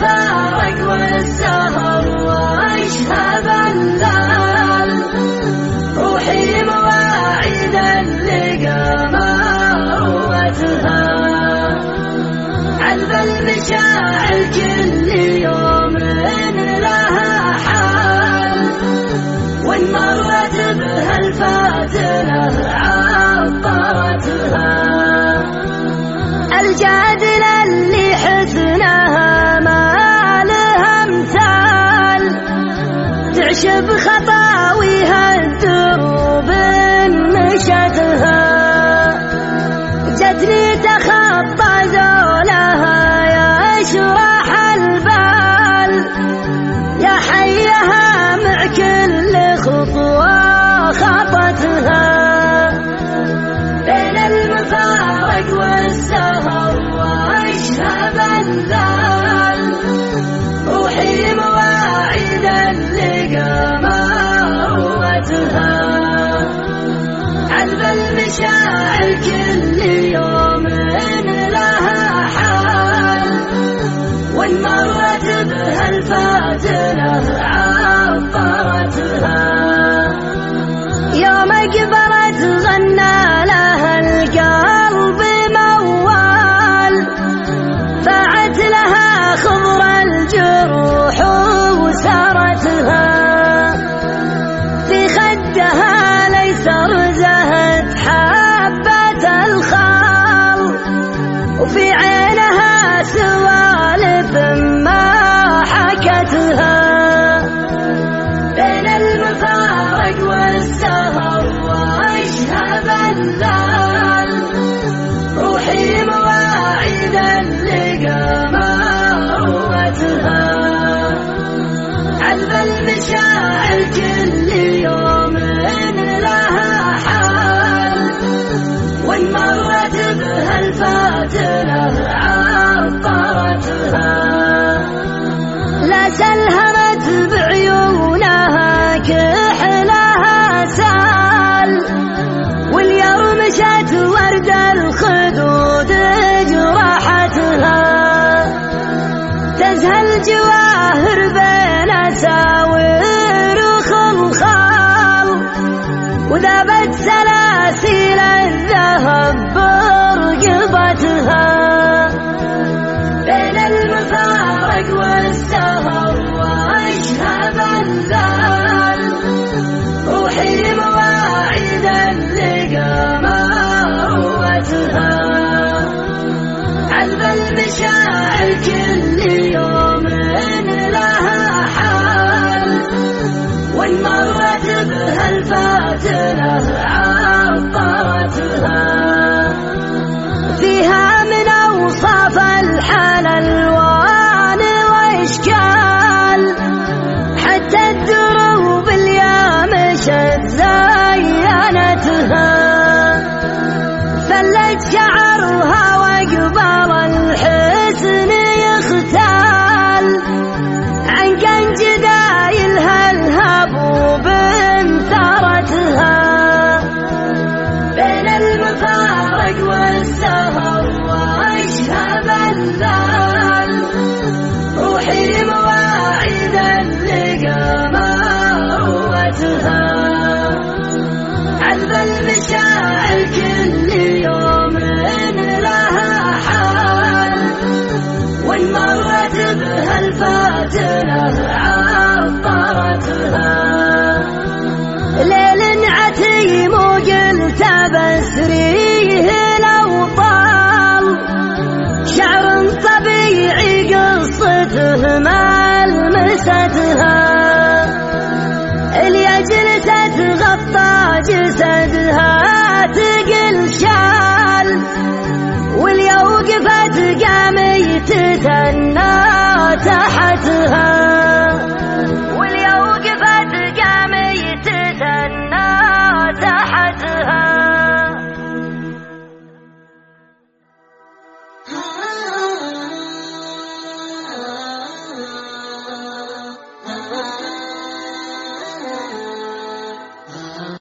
المفارق والسهر واشهى بلال روحي مواعيد اللقى روتها علب المشاعر كل تعشب خطاويها الدروب مشتها جتني تخطى زولها يا اشرح البال. يا حيها مع كل خطوة خطتها. المشاعر كل يوم لها حال وان مرت بها روحي مواعيد اللقى مروتها علب المشاعر كل يوم لها حال. وإن مرت بها الفاتنة عطرتها. لا سلهمت بعيونها كحلها سال. واليوم مشت ورد الخدود الجواهر بين أساور وخلخال وذابت سلاسل الذهب برقبتها بين المفارق والسهر واشهى بلال روحي مواعيد اللقى مروتها علب المشاعر اوصاف الفاتنة عطرتها. ليل عتيم وقلت بسريه لو طال. شعر طبيعي قصته ما لمستها. اللي جلست غطى جسدها تقل شال. واللي وقفت قامي تحتها